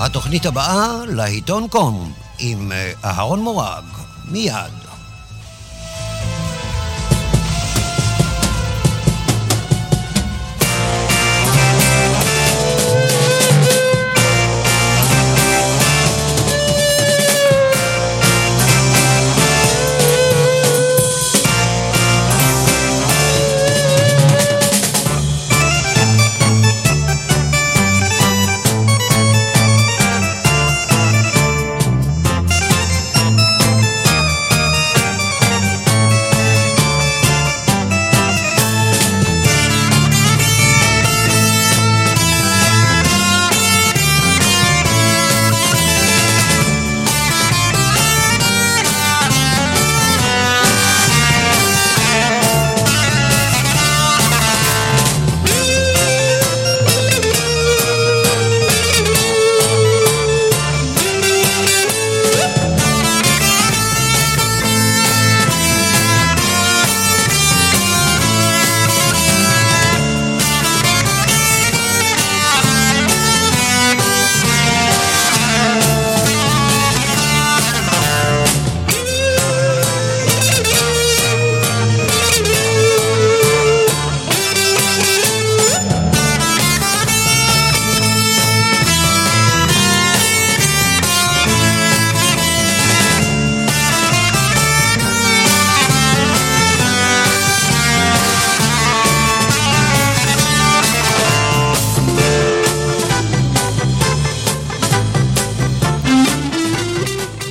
התוכנית הבאה, לעיתון קום, עם אה, אהרון מורג, מיד.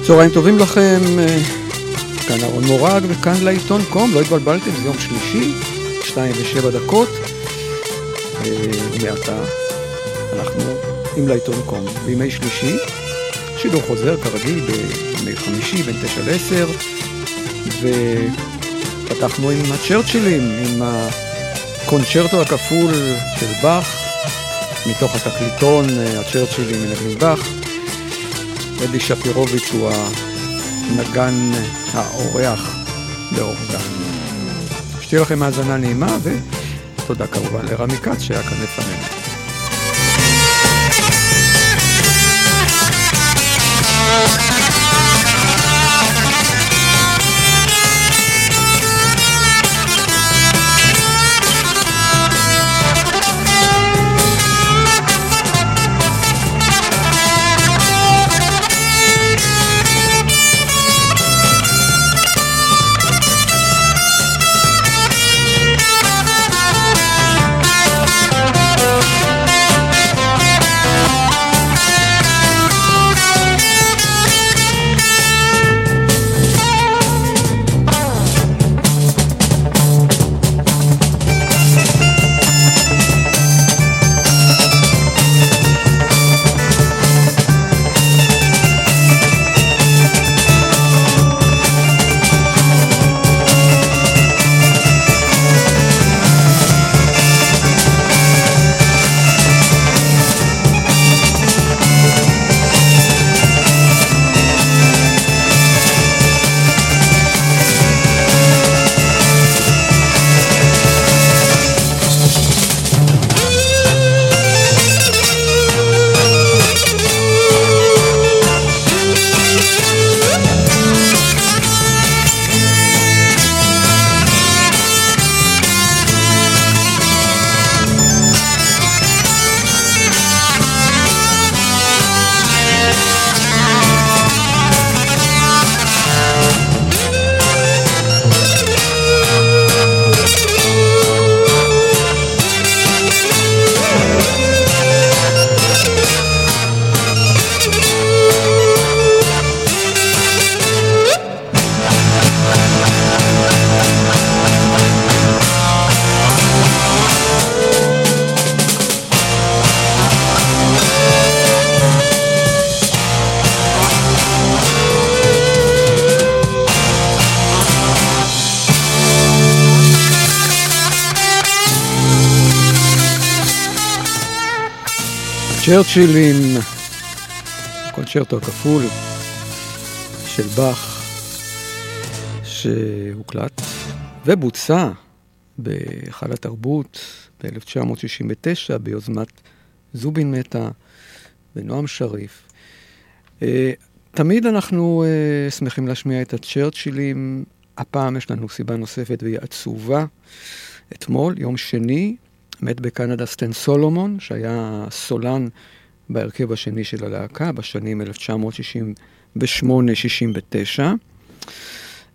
צהריים טובים לכם, אה, כאן אהרון מורג וכאן לעיתון קום, לא התבלבלתם, זה יום שלישי, שתיים ושבע דקות. אה, מעתה אנחנו עם לעיתון קום בימי שלישי, שידור חוזר כרגיל בימי חמישי בין תשע לעשר, ופתחנו עם הצ'רצ'ילים, עם הקונצ'רטו הכפול של באך, מתוך התקליטון אה, הצ'רצ'ילים מנגנים באך. אדי שפירוביץ' הוא הנגן האורח לאורגן. שתהיה לכם האזנה נעימה, ותודה כמובן לרמי כץ שהיה כאן לפנינו. צ'רצ'ילים, קונצ'רטו הכפול של באך, שהוקלט ובוצע בהיכל התרבות ב-1969 ביוזמת זובין מטה ונועם שריף. אה, תמיד אנחנו uh, שמחים להשמיע את הצ'רצ'ילים. הפעם יש לנו סיבה נוספת והיא עצובה. אתמול, יום שני, מת בקנדה סטן סולומון, שהיה סולן בהרכב השני של הלהקה בשנים 1968-69.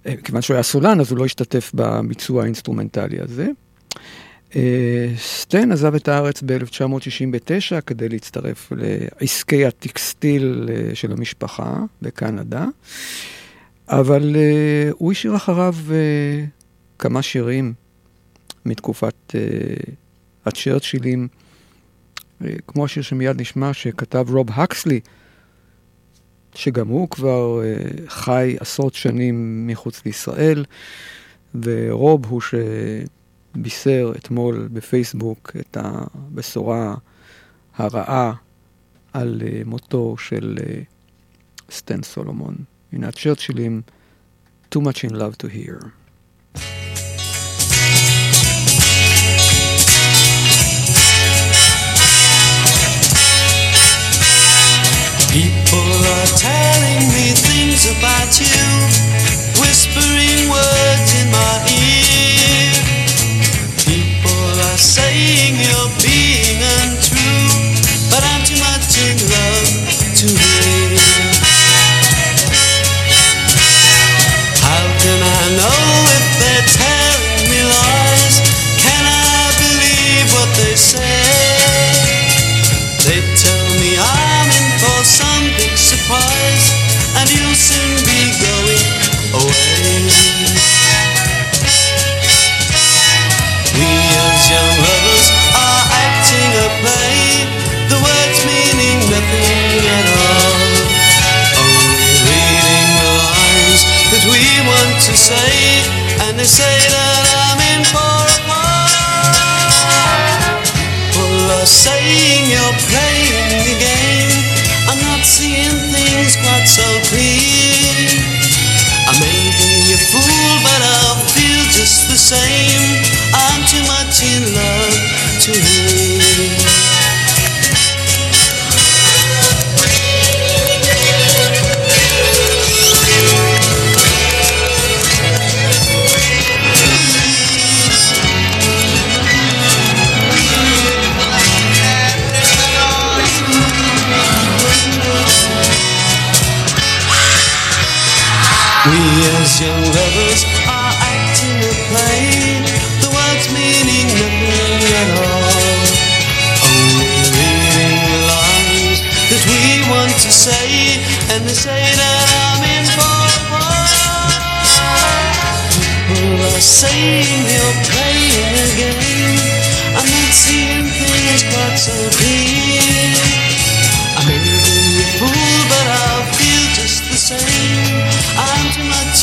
אה, כיוון שהוא היה סולן, אז הוא לא השתתף בביצוע האינסטרומנטלי הזה. אה, סטן עזב את הארץ ב-1969 כדי להצטרף לעסקי הטקסטיל אה, של המשפחה בקנדה, אבל הוא השאיר אחריו כמה שירים מתקופת הצ'רצ'ילים, כמו השיר שמיד נשמע, שכתב רוב הקסלי, שגם הוא כבר חי עשרות שנים מחוץ לישראל, ורוב הוא שבישר אתמול בפייסבוק את הבשורה הרעה על מותו של סטן סולומון. הנה הצ'רצ'ילים, Too much in love to hear. About you, whispering words in my ear. People are saying you're being so clear. I may be a fool, but I'll feel just the same. I'm too much in love to hear. As young lovers are acting a play, the words meaning nothing at all. Only reading the lines that we want to say, and they say that I'm in for a. People are saying you're playing a game. I'm not seeing things quite so clear. I may be a fool, but I'll feel just the same.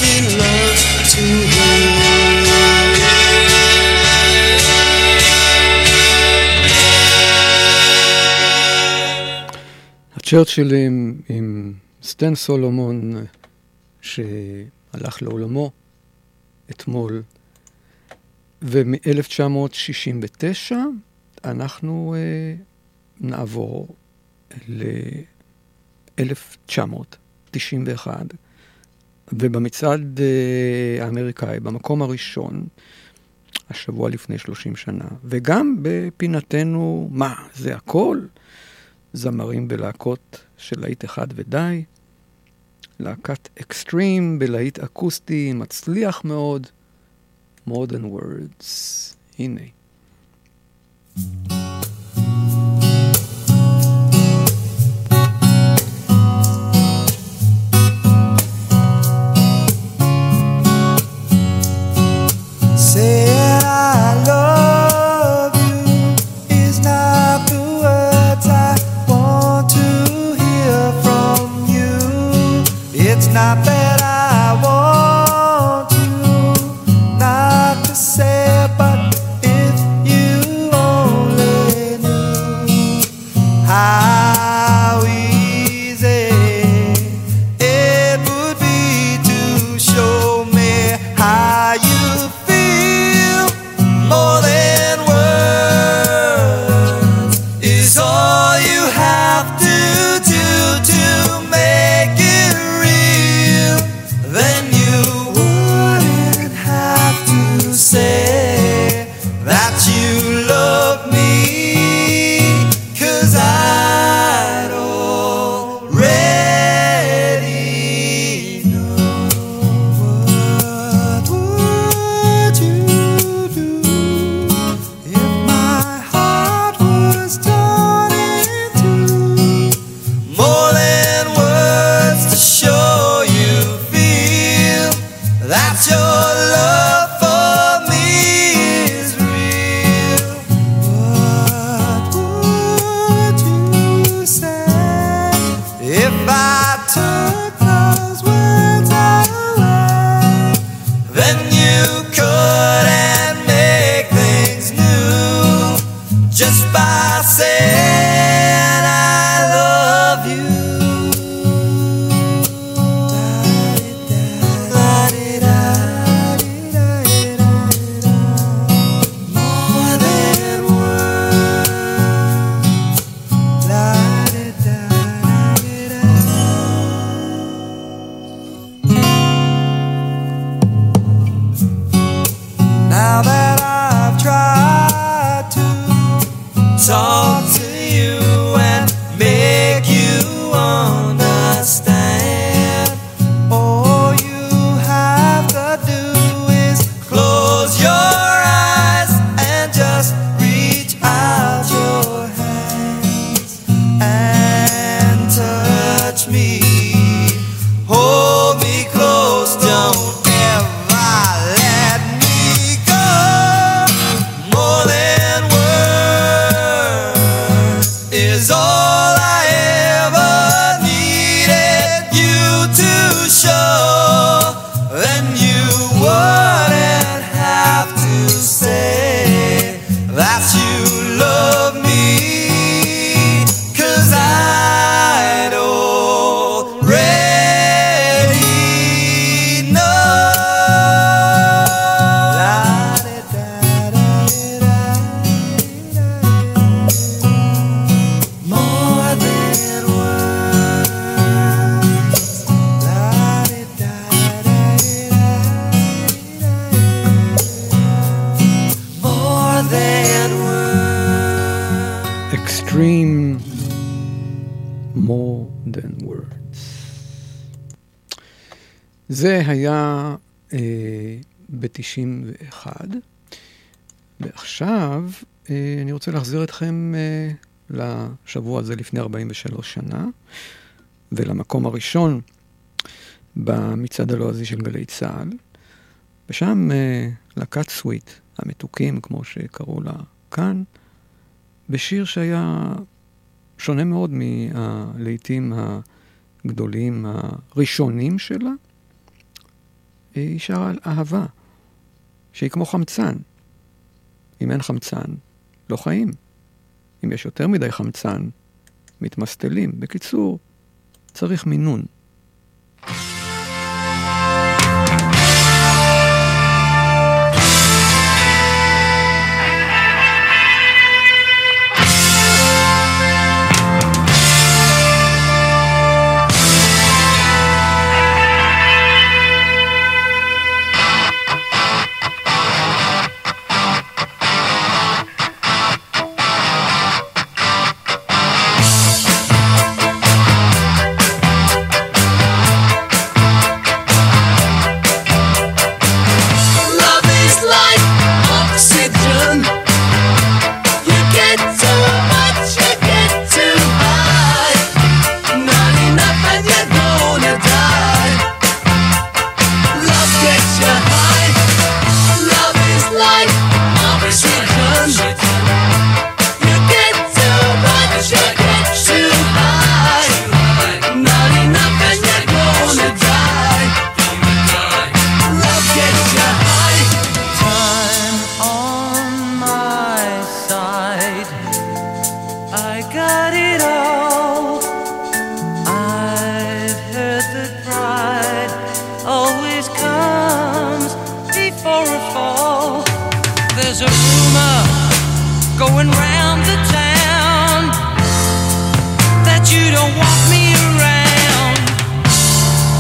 I'm too much in love to הצ'רצ'ילים עם סטן סולומון שהלך לעולמו אתמול, ומ-1969 אנחנו uh, נעבור ל-1991, ובמצעד uh, האמריקאי, במקום הראשון, השבוע לפני 30 שנה, וגם בפינתנו, מה, זה הכל? זמרים בלהקות של להיט אחד ודי, להקת אקסטרים בלהיט אקוסטי מצליח מאוד, modern words, הנה. Saying רוצה להחזיר אתכם אה, לשבוע הזה לפני 43 שנה, ולמקום הראשון במצעד הלועזי של גלי צה"ל, ושם אה, להקת סוויט, המתוקים, כמו שקראו לה כאן, בשיר שהיה שונה מאוד מהלהיטים הגדולים הראשונים שלה. היא שרה על אהבה, שהיא כמו חמצן. אם אין חמצן, לא חיים. אם יש יותר מדי חמצן, מתמסטלים. בקיצור, צריך מינון. There's a rumor going round the town that you don't want me around.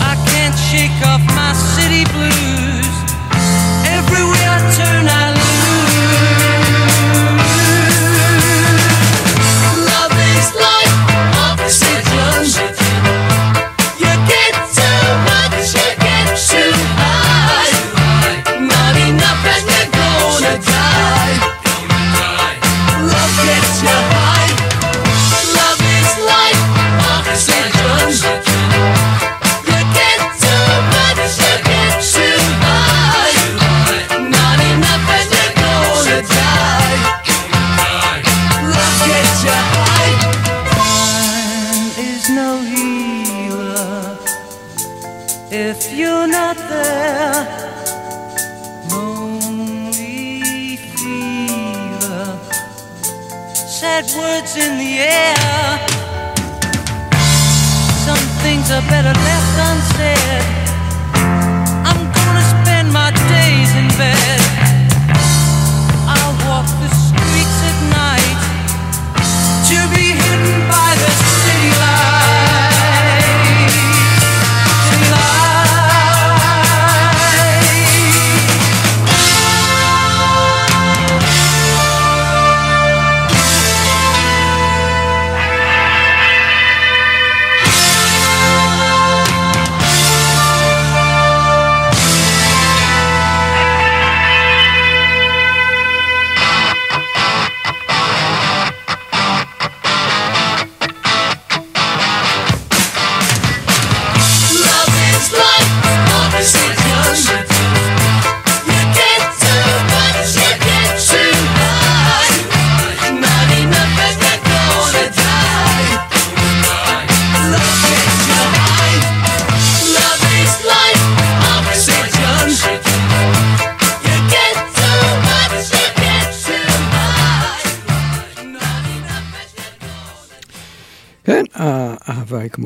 I can't shake off my city blues.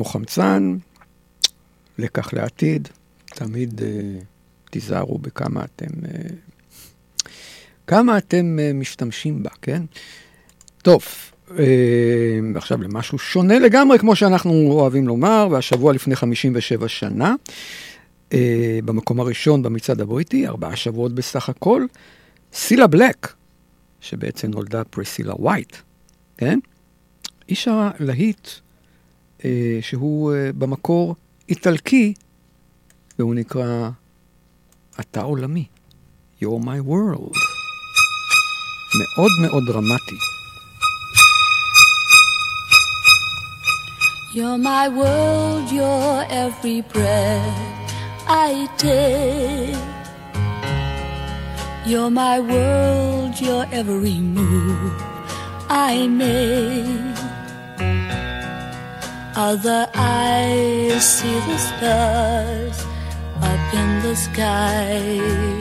חמצן, לקח לעתיד, תמיד אה, תיזהרו בכמה אתם, אה, כמה אתם אה, משתמשים בה, כן? טוב, אה, עכשיו למשהו שונה לגמרי, כמו שאנחנו אוהבים לומר, והשבוע לפני 57 שנה, אה, במקום הראשון במצעד הבריטי, ארבעה שבועות בסך הכל, סילה בלק, שבעצם נולדה פרסילה ווייט, כן? היא שרה להיט אה, שהוא אה, במקור איטלקי והוא נקרא אתה עולמי, You're my world. מאוד מאוד דרמטי. You're my world, you're every breath I take. You're my world, you're every move I make. Other eyes see the stars up in the skies.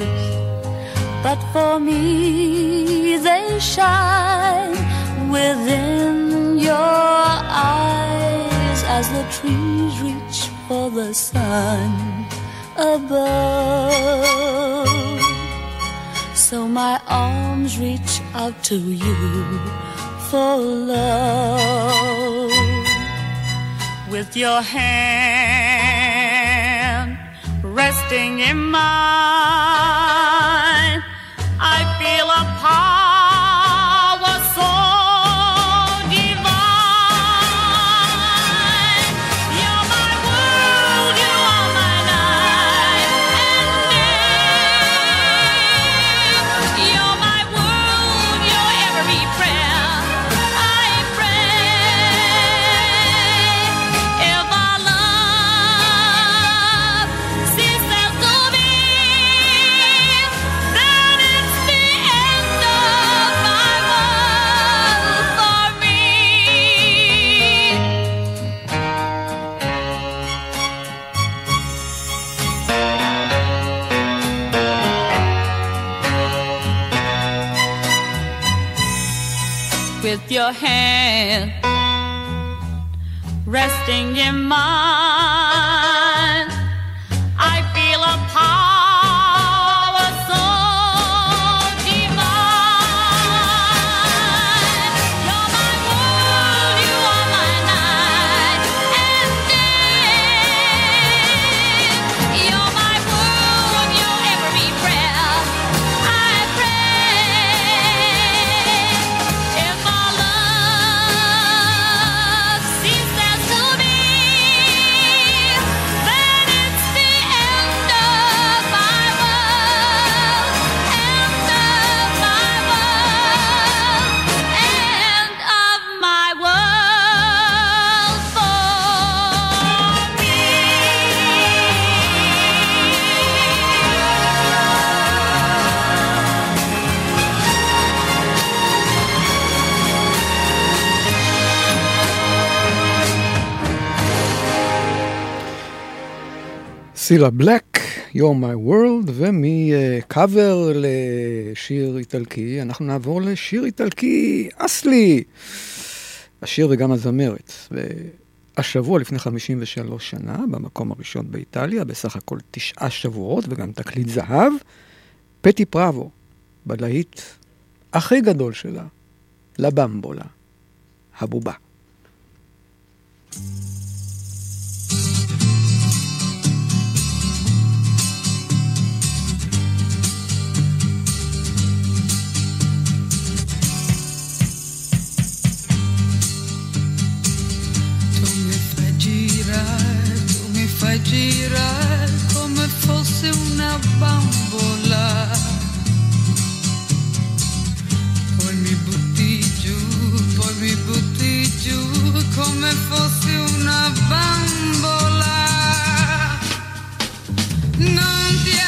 But for me, they shine within your eyes as the trees reach for the sun above. So my arms reach out to you for love. With your hand resting in mine, I feel a power your hand resting in mine. סילה בלק, You're My World, ומקאבר לשיר איטלקי, אנחנו נעבור לשיר איטלקי אסלי. השיר וגם הזמרת. והשבוע לפני 53 שנה, במקום הראשון באיטליה, בסך הכל תשעה שבועות וגם תקליט זהב, פטי פראבו, בלהיט הכי גדול שלה, לבמבולה, הבובה. Tu fai come fosse una bambola. Poi mi butti giù come fosse una bambola. Non ti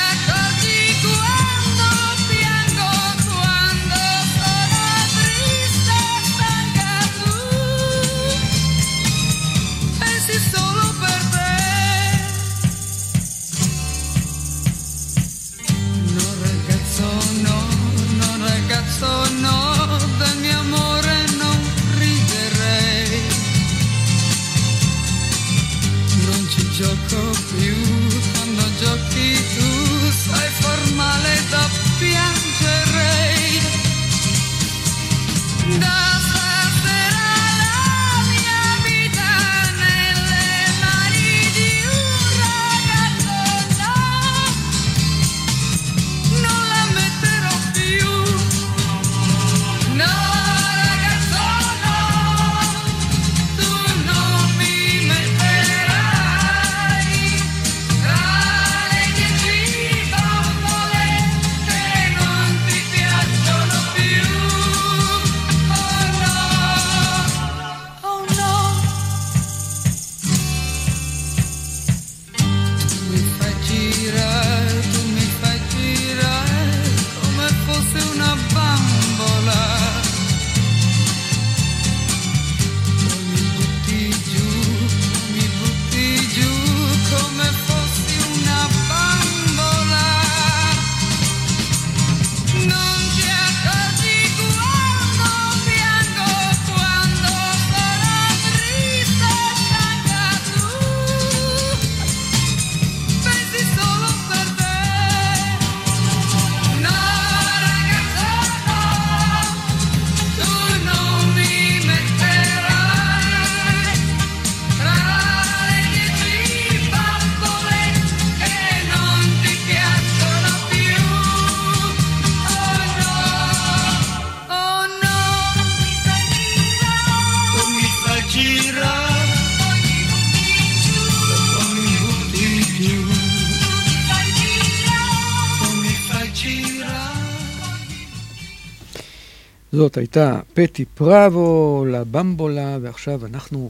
זאת הייתה פטי פראבו, לבמבולה, ועכשיו אנחנו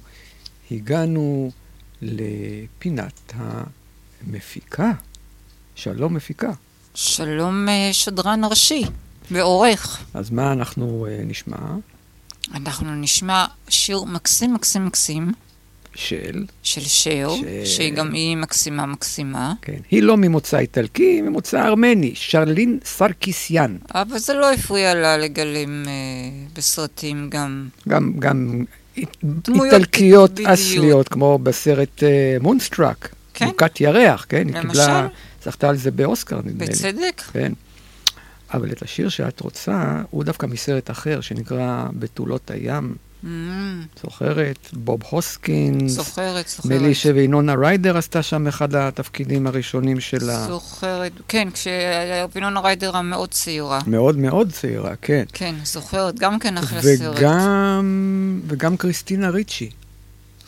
הגענו לפינת המפיקה. שלום מפיקה. שלום אה, שדרן ראשי ועורך. אז מה אנחנו אה, נשמע? אנחנו נשמע שיר מקסים מקסים מקסים של, של שר, שר. שגם היא מקסימה מקסימה, כן, היא לא ממוצא איטלקי, היא ממוצא ארמני, שרלין סרקיסיאן. אבל זה לא הפריע לה לגלם אה, בסרטים גם. גם, גם איטלקיות בדיוק. אסליות, כמו בסרט מונסטראק, כן. מוכת ירח, כן? היא למשל. קיבלה, זכתה על זה באוסקר, נדמה לי. בצדק? כן. אבל את השיר שאת רוצה, הוא דווקא מסרט אחר, שנקרא בתולות הים. Mm, זוכרת? בוב הוסקינס. זוכרת, זוכרת. נדמה לי ריידר עשתה שם אחד התפקידים הראשונים שלה. זוכרת, כן, כשווינונה ריידר המאוד צעירה. מאוד מאוד צעירה, כן. כן, זוכרת, גם כן אחלה סרט. וגם, וגם קריסטינה ריצ'י.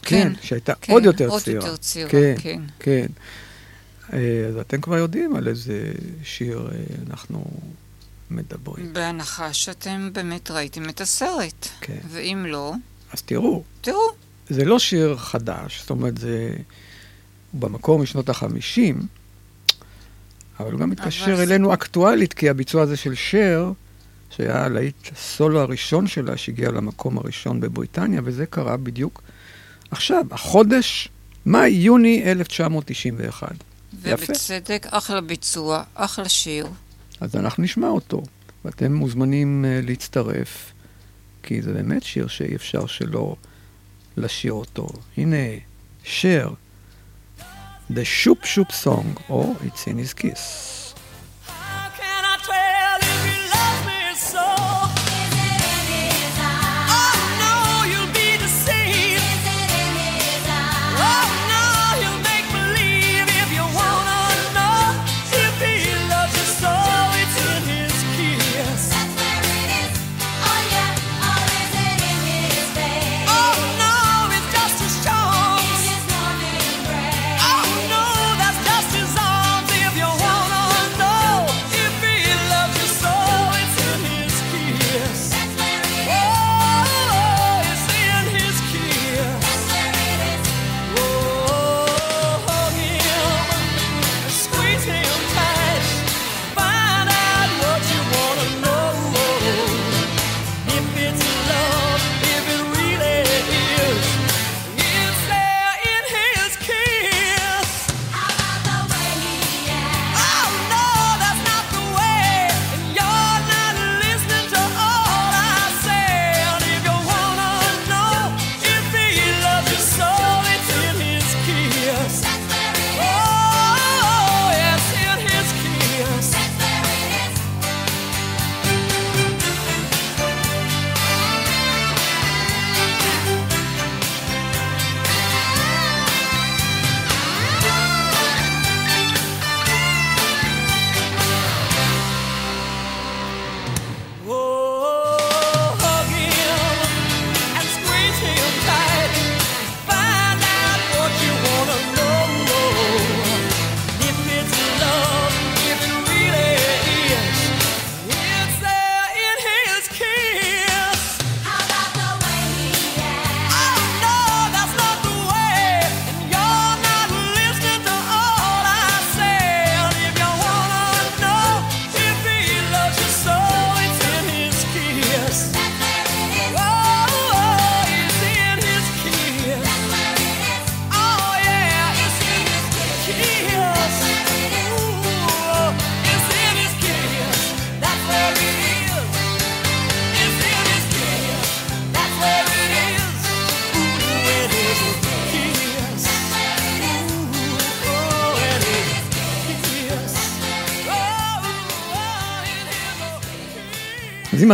כן, כן, שהייתה כן, עוד יותר עוד צעירה. יותר צעירה, כן, כן. כן. אה, אז אתם כבר יודעים על איזה שיר אה, אנחנו מדברים. בהנחה שאתם באמת ראיתם את הסרט. כן. ואם לא, אז תראו, תראו. זה לא שיר חדש, זאת אומרת, זה במקור משנות החמישים, אבל הוא גם מתקשר אבל זה- אלינו אקטואלית, כי הביצוע הזה של שר, שהיה הלהיט הסולו הראשון שלה, שהגיע למקום הראשון בבריטניה, וזה קרה בדיוק עכשיו, החודש, מאי-יוני 1991. יפה. ובצדק, אחלה ביצוע, אחלה שיר. אז אנחנו נשמע אותו, ואתם מוזמנים uh, להצטרף, כי זה באמת שיר שאי אפשר שלא לשיר אותו. הנה, שר, The Shoop Shoop Song, או It's in His Kiss.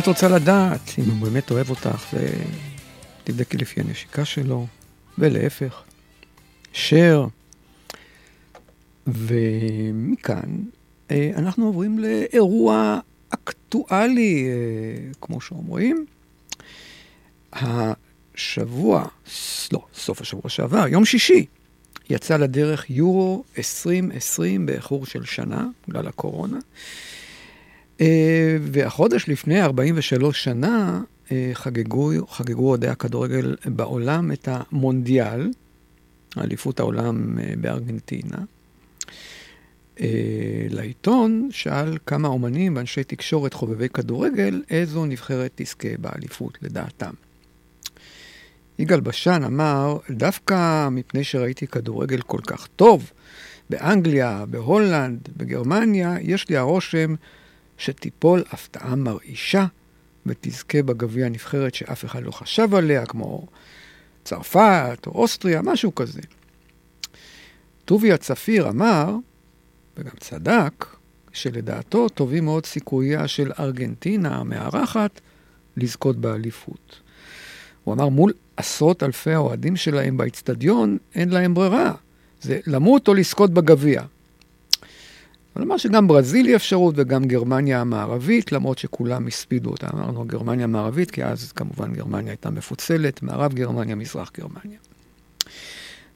את רוצה לדעת אם הוא באמת אוהב אותך, זה... תבדקי לפי הנשיקה שלו, ולהפך. שר. ומכאן אה, אנחנו עוברים לאירוע אקטואלי, אה, כמו שאומרים. השבוע, לא, סוף השבוע שעבר, יום שישי, יצא לדרך יורו 2020 באיחור של שנה, בגלל הקורונה. אה, והחודש לפני 43 שנה אה, חגגו, חגגו אוהדי הכדורגל בעולם את המונדיאל, אליפות העולם אה, בארגנטינה. לעיתון שאל כמה אומנים ואנשי תקשורת חובבי כדורגל איזו נבחרת תזכה באליפות לדעתם. יגאל בשן אמר, דווקא מפני שראיתי כדורגל כל כך טוב, באנגליה, בהולנד, בגרמניה, יש לי הרושם שתיפול הפתעה מרעישה ותזכה בגביע נבחרת שאף אחד לא חשב עליה, כמו צרפת או אוסטריה, משהו כזה. טוביה צפיר אמר, וגם צדק, שלדעתו טובים מאוד סיכוייה של ארגנטינה המארחת לזכות באליפות. הוא אמר, מול עשרות אלפי האוהדים שלהם באיצטדיון, אין להם ברירה. זה למות או לזכות בגביע. הוא אמר שגם ברזיל היא אפשרות וגם גרמניה המערבית, למרות שכולם הספידו אותה. אמרנו גרמניה המערבית, כי אז כמובן גרמניה הייתה מפוצלת, מערב גרמניה, מזרח גרמניה.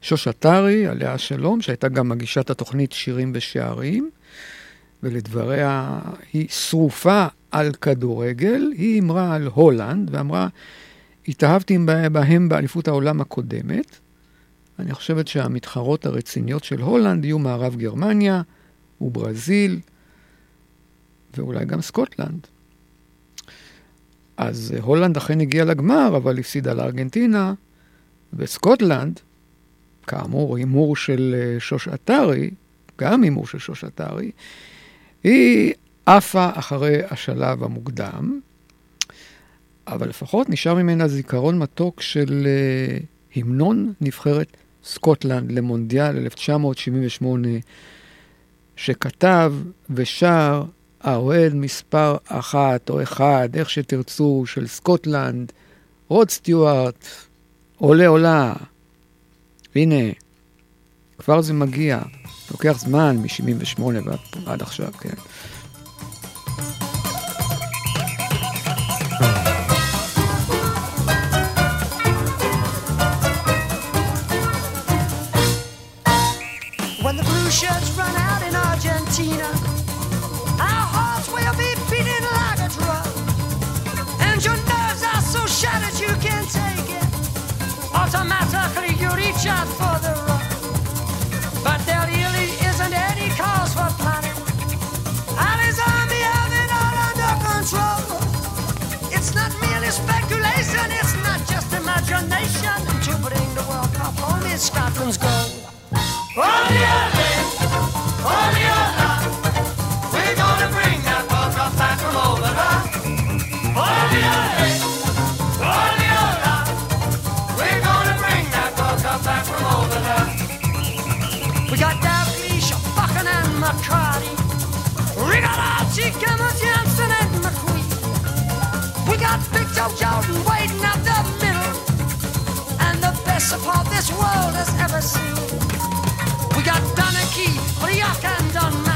שוש עטרי, עליה השלום, שהייתה גם מגישת התוכנית שירים ושערים, ולדבריה היא שרופה על כדורגל, היא אמרה על הולנד, ואמרה, התאהבתי בהם באליפות העולם הקודמת. אני חושבת שהמתחרות הרציניות של הולנד יהיו מערב גרמניה וברזיל, ואולי גם סקוטלנד. אז אה, הולנד אכן הגיעה לגמר, אבל הפסידה לארגנטינה, וסקוטלנד, כאמור, הימור של אה, שוש עטרי, גם הימור של שוש עטרי, היא עפה אחרי השלב המוקדם, אבל לפחות נשאר ממנה זיכרון מתוק של אה, המנון נבחרת סקוטלנד למונדיאל 1978, שכתב ושר האוהד מספר אחת או אחד, איך שתרצו, של סקוטלנד, רוד סטיוארט, אולה אולה. הנה, כבר זה מגיע. לוקח זמן מ-78 ועד עד עכשיו, כן. Out for the run. But there really isn't any cause for panic. And his army have it all under control. It's not merely speculation, it's not just imagination. To bring the World Cup home is Scotland's goal. Ole, ole, ole. upon this world has ever seen. We got Don and Key, Briak and Don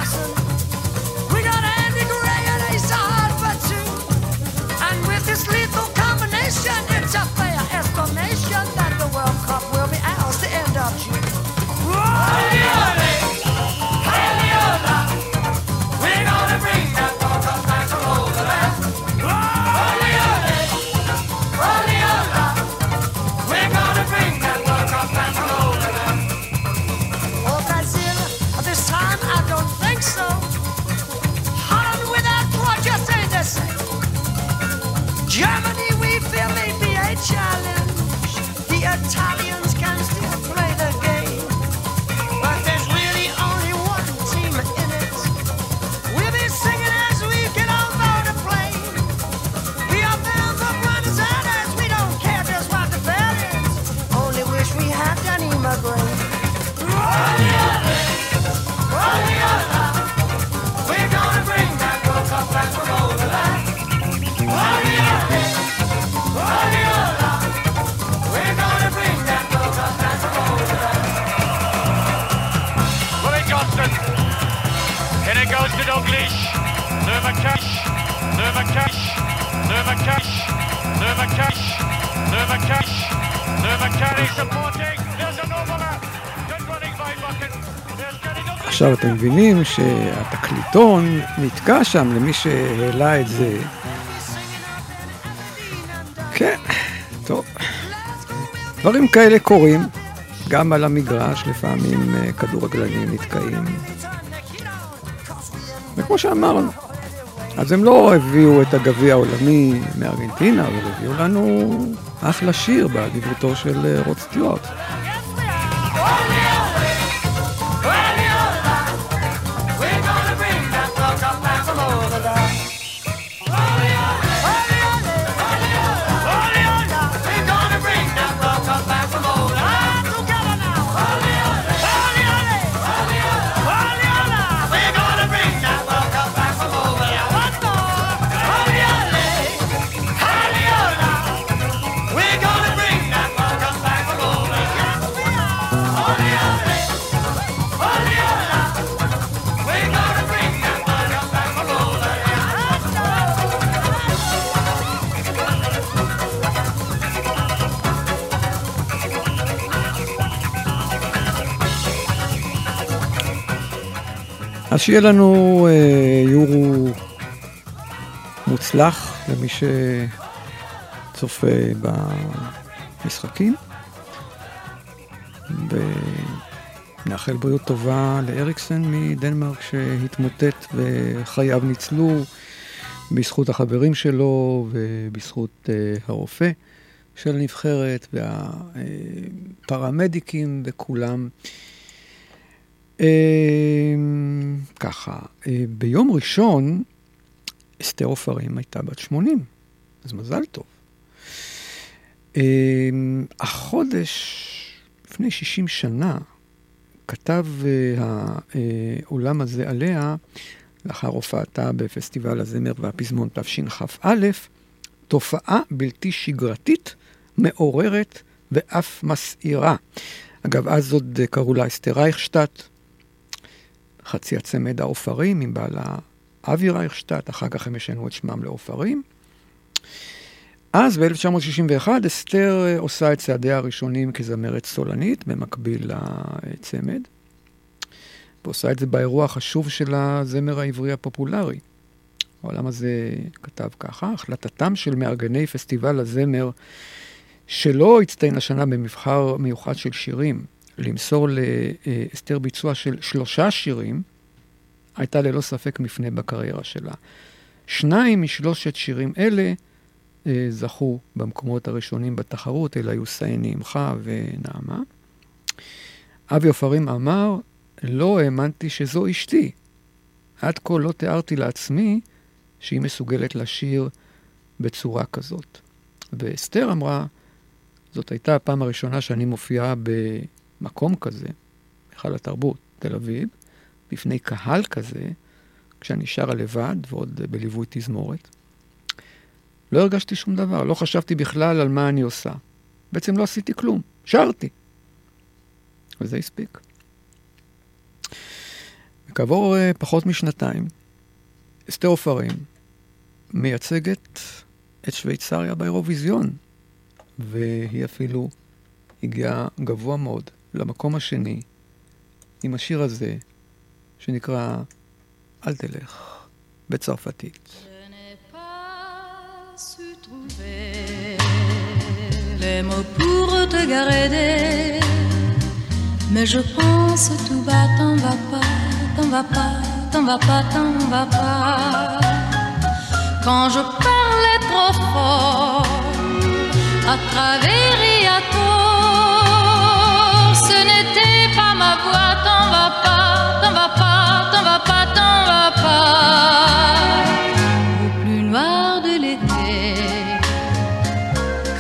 עכשיו אתם מבינים שהתקליטון נתקע שם למי שהעלה את זה. כן, טוב. דברים כאלה קורים, גם על המגרש, לפעמים אה, כדורגלנים נתקעים. וכמו שאמרנו, אז הם לא הביאו את הגביע העולמי מארגנטינה, אבל הביאו לנו אחלה שיר באדיבותו של אה, רוד סטיוארט. שיהיה לנו אה, יורו מוצלח למי שצופה במשחקים. ונאחל בריאות טובה לאריקסן מדנמרק שהתמוטט וחייו ניצלו בזכות החברים שלו ובזכות אה, הרופא של הנבחרת והפרמדיקים וכולם. אה, ככה, אה, ביום ראשון אסתר עופרים הייתה בת 80, אז מזל טוב. אה, החודש, לפני 60 שנה, כתב העולם הזה עליה, לאחר הופעתה בפסטיבל הזמר והפזמון תשכ"א, תופעה בלתי שגרתית, מעוררת ואף מסעירה. אגב, אז עוד קראו לה אסתר רייכשטט, חצי הצמד העופרים עם בעלה אבי רייכשטט, אחר כך הם ישנו את שמם לעופרים. אז ב-1961 אסתר אה, עושה את צעדיה הראשונים כזמרת סולנית, במקביל לצמד, ועושה את זה באירוע החשוב של הזמר העברי הפופולרי. העולם הזה כתב ככה, החלטתם של מארגני פסטיבל הזמר שלא הצטיין השנה במבחר מיוחד של שירים, למסור לאסתר ביצוע של שלושה שירים, הייתה ללא ספק מפנה בקריירה שלה. שניים משלושת שירים אלה אה, זכו במקומות הראשונים בתחרות, אלה היו סייני עמך ונעמה. אבי עופרים אמר, לא האמנתי שזו אשתי. עד כה לא תיארתי לעצמי שהיא מסוגלת לשיר בצורה כזאת. ואסתר אמרה, זאת הייתה הפעם הראשונה שאני מופיעה במקום כזה, היכל התרבות, תל אביב, בפני קהל כזה, כשאני שרה לבד ועוד בליווי תזמורת. לא הרגשתי שום דבר, לא חשבתי בכלל על מה אני עושה. בעצם לא עשיתי כלום, שרתי. וזה הספיק. וכעבור uh, פחות משנתיים, אסתר עופרים מייצגת את שוויצריה באירוויזיון, והיא אפילו הגיעה גבוה מאוד למקום השני עם השיר הזה, שנקרא "אל תלך", בצרפתית. les mots pour te garder. Mais je pense tout bas, t'en vas pas, t'en vas pas, t'en vas pas, t'en vas pas. Quand je parlais trop fort, à travers et à tort, T'en va pas, t'en va pas, t'en va pas, t'en va pas. Au plus noir de l'été,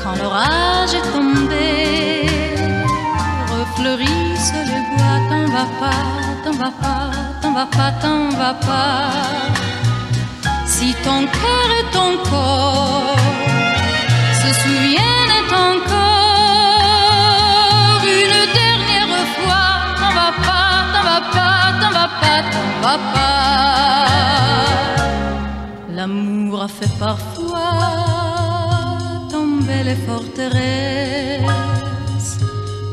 quand l'orage est tombé, refleurissent les bois. T'en va pas, t'en va pas, t'en va pas, t'en va pas. Si ton cœur et ton corps se souviennent de ton corps, L'amour a fait parfois tomber les forteresses.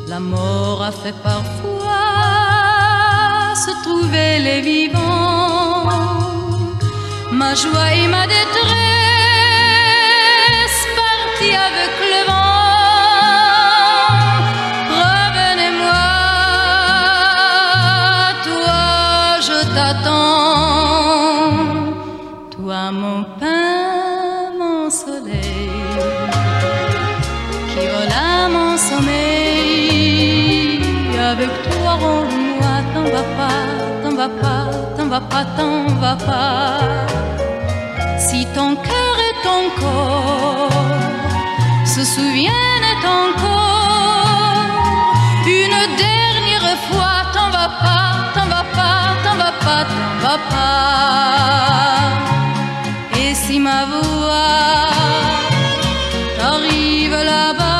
La mort a fait parfois se trouvaient les vivants, ma joie et ma détresse partis avec pas, t'en vas pas. Si ton cœur et ton corps se souviennent encore une dernière fois, t'en vas pas, t'en vas pas, t'en vas pas, t'en vas pas. Et si ma voix t'arrive là-bas,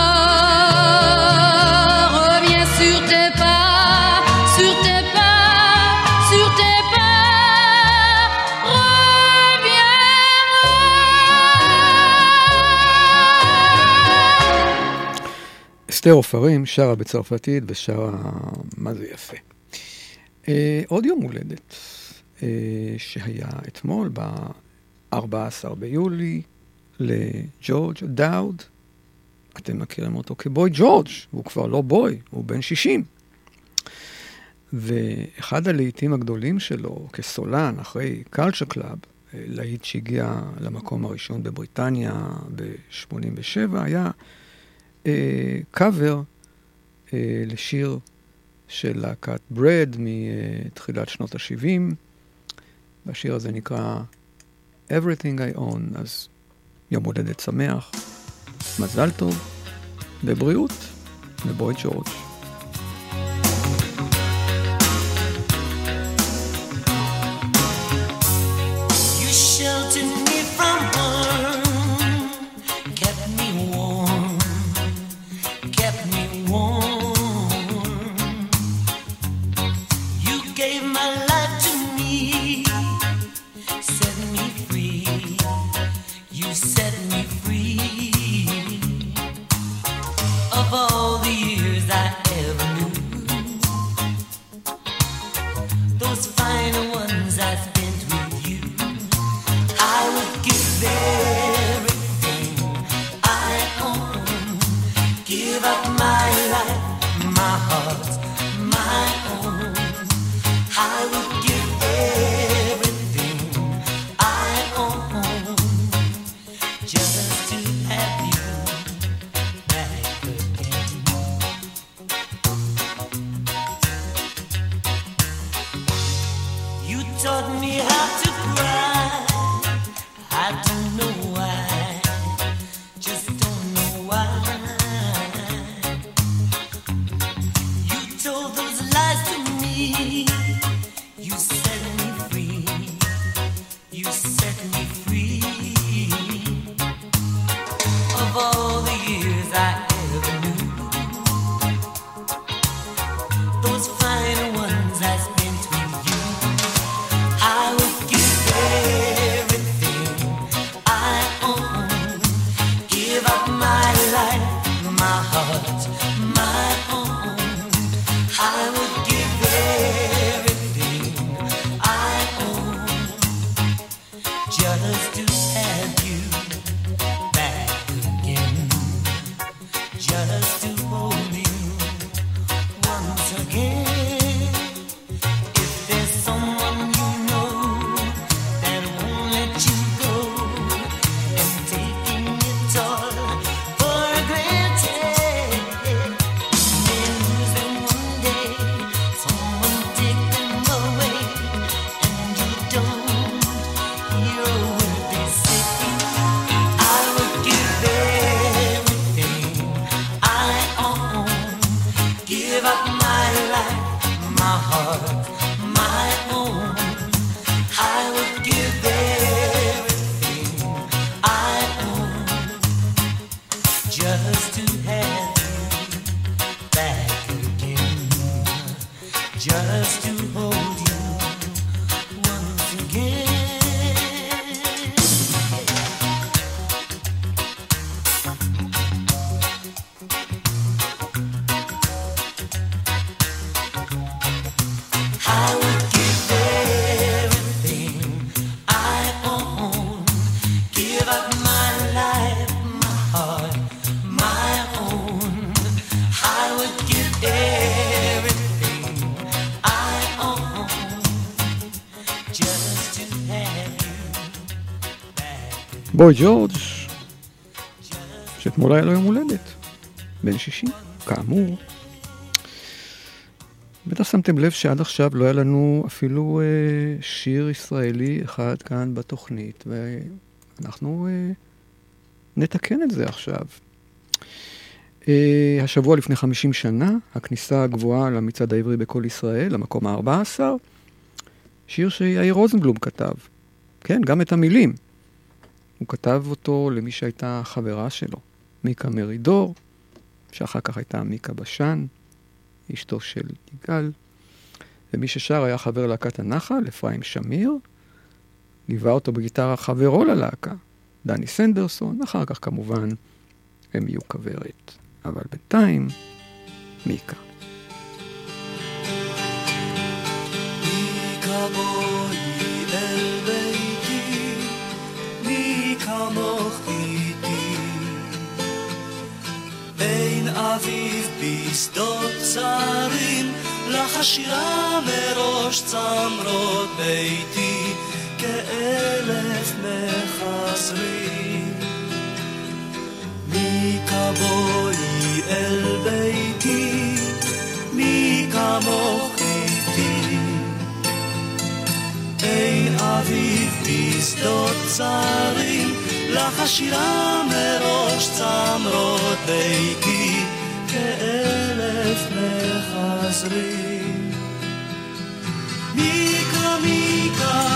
אסתר עופרים שרה בצרפתית ושרה מה זה יפה. אה, עוד יום הולדת אה, שהיה אתמול, ב-14 ביולי, לג'ורג' דאוד. אתם מכירים אותו כבוי ג'ורג', הוא כבר לא boy, הוא בן 60. ואחד הלהיטים הגדולים שלו כסולן, אחרי קלאב, אה, להיט שהגיע למקום הראשון בבריטניה ב-87, היה קאבר אה, לשיר של להקת ברד מתחילת שנות ה-70, והשיר הזה נקרא Everything I Own, אז יום הולדת שמח, מזל טוב ובריאות מבוי ג'ורג'. בוי ג'ורג', שאתמול היה לו יום הולדת, בן 60, כאמור. בטח שמתם לב שעד עכשיו לא היה לנו אפילו אה, שיר ישראלי אחד כאן בתוכנית, ואנחנו אה, נתקן את זה עכשיו. אה, השבוע לפני 50 שנה, הכניסה הגבוהה למצעד העברי בכל ישראל, למקום ה-14, שיר שיאיר רוזנבלום כתב. כן, גם את המילים. הוא כתב אותו למי שהייתה חברה שלו, מיקה מרידור, שאחר כך הייתה מיקה בשן, אשתו של יגאל, ומי ששר היה חבר להקת הנחל, אפרים שמיר, ליווה אותו בגיטרה חברו ללהקה, דני סנדרסון, אחר כך כמובן הם יהיו כוורת. אבל בינתיים, מיקה. אל כמוך איתי. אין אביב בשדות צרים, לך השירה מראש צמרות ביתי, כאלף מחסרים. מי כמוני אל ביתי, מי כמוך איתי. אין אביב בשדות צרים, לך השירה מראש צמרות ביתי, כאלף מחזרים. מיקה, מיקה,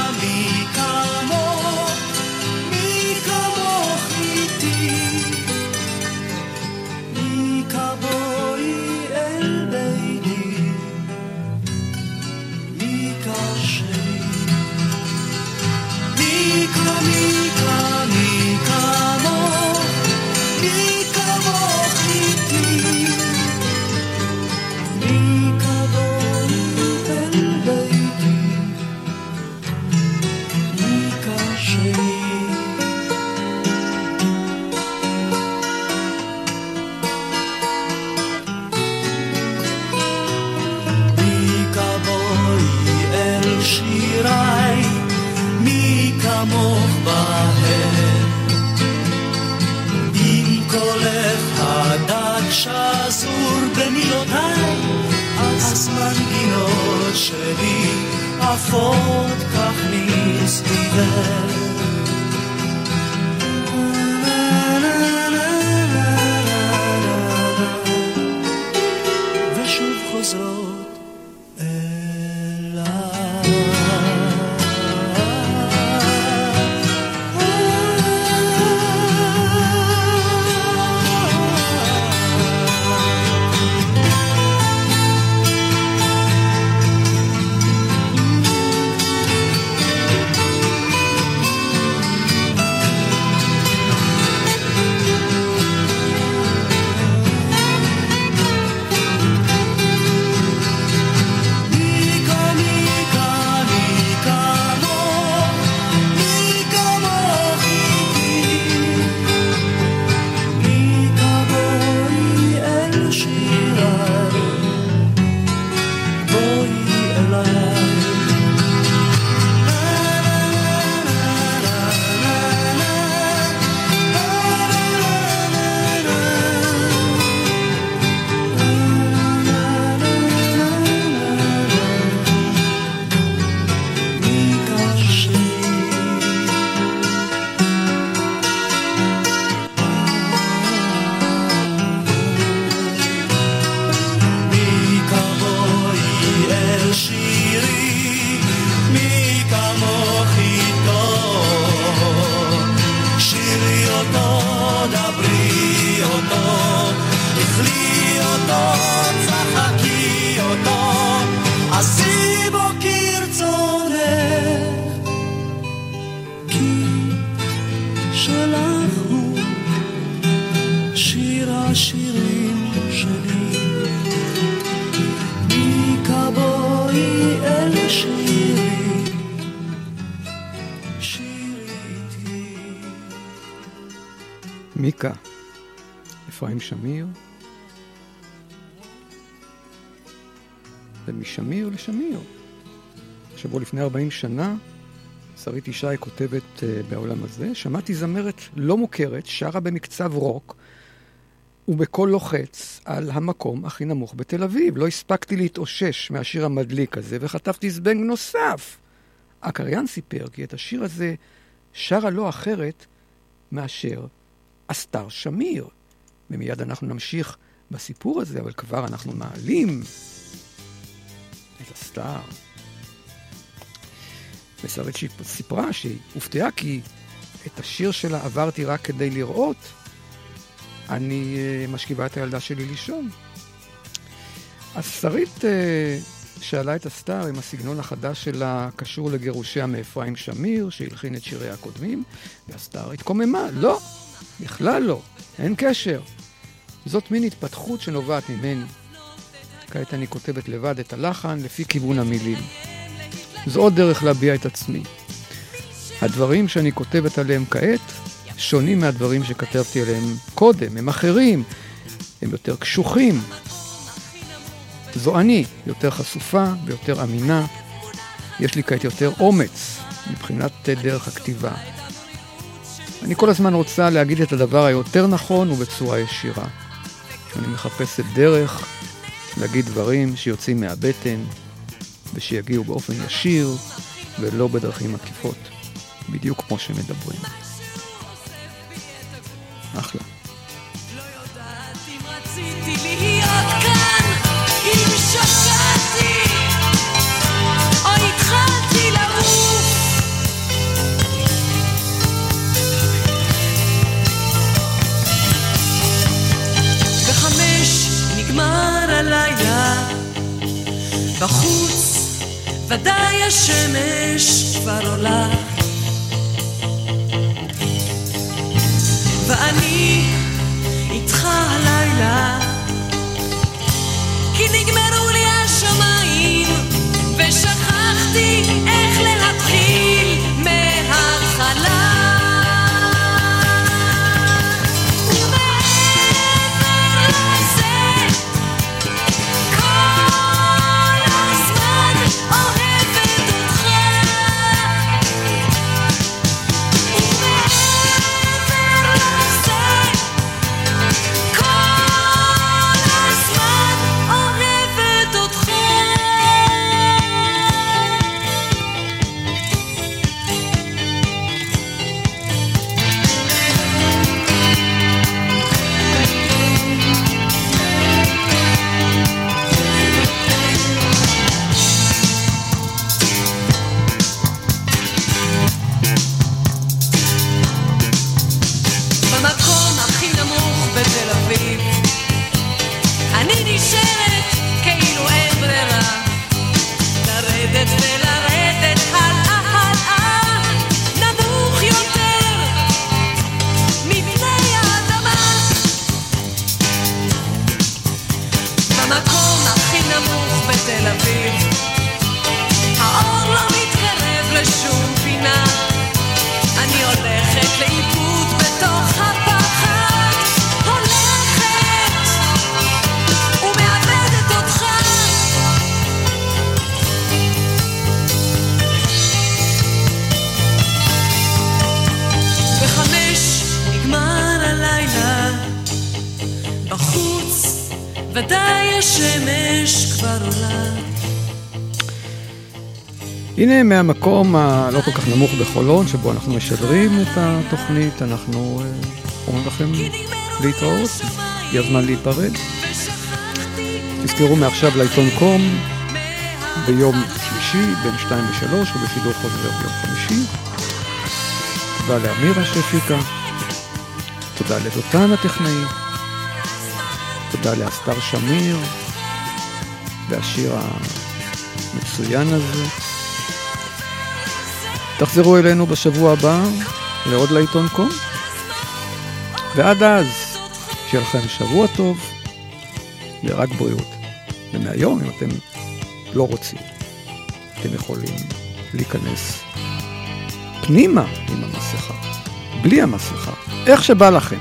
God krag nie is liewer לפני 40 שנה שרית ישי כותבת אה, בעולם הזה, שמעתי זמרת לא מוכרת, שרה במקצב רוק, ובקול לוחץ על המקום הכי נמוך בתל אביב. לא הספקתי להתאושש מהשיר המדליק הזה, וחטפתי זבנג נוסף. הקריין סיפר כי את השיר הזה שרה לא אחרת מאשר אסתר שמיר. ומיד אנחנו נמשיך בסיפור הזה, אבל כבר אנחנו מעלים את אסתר. ושרית שיפ- סיפרה שהיא הופתעה כי את השיר שלה עברתי רק כדי לראות, אני אה, משכיבה את הילדה שלי לישון. אז שרית אה, שאלה את הסטאר אם הסגנון החדש שלה קשור לגירושיה מאפרים שמיר, שהלחין את שיריה הקודמים, והסטאר התקוממה. לא, בכלל לא, אין קשר. זאת מין התפתחות שנובעת ממני. כעת אני כותבת לבד את הלחן לפי כיוון המילים. זו עוד דרך להביע את עצמי. הדברים שאני כותבת עליהם כעת שונים מהדברים שכתבתי עליהם קודם, הם אחרים, הם יותר קשוחים. זו אני, יותר חשופה ויותר אמינה. יש לי כעת יותר אומץ מבחינת דרך הכתיבה. אני כל הזמן רוצה להגיד את הדבר היותר נכון ובצורה ישירה. אני מחפשת דרך להגיד דברים שיוצאים מהבטן ושיגיעו באופן ישיר ולא בדרכים עקיפות, בדיוק כמו שמדברים. אחלה. הלילה, בחוץ ודאי השמש כבר עולה. ואני איתך הלילה כי נגמרו לי השמיים ושכחתי איך להתחיל מההתחלה הנה מהמקום הלא כל כך נמוך בחולון, שבו אנחנו משדרים את התוכנית, אנחנו אה, אומרים לכם להתראות, הגיע הזמן להיפרד. תזכרו מעכשיו לעיתון קום ביום שלישי בין 2 ל-3 ובשידור חוזר ביום חמישי. תודה לאמירה שהפיקה, תודה לדותן הטכנאי, תודה לאסתר שמיר והשיר המצוין הזה. תחזרו אלינו בשבוע הבא לעוד לעיתון קום. ועד אז, שיהיה לכם שבוע טוב ורק בריאות. ומהיום, אם אתם לא רוצים, אתם יכולים להיכנס פנימה עם המסכה, בלי המסכה, איך שבא לכם.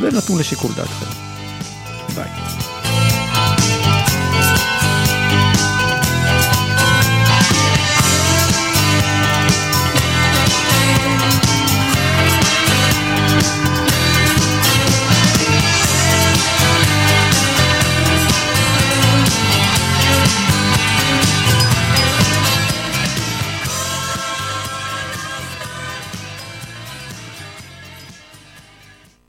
זה נתון לשיקול דעתכם.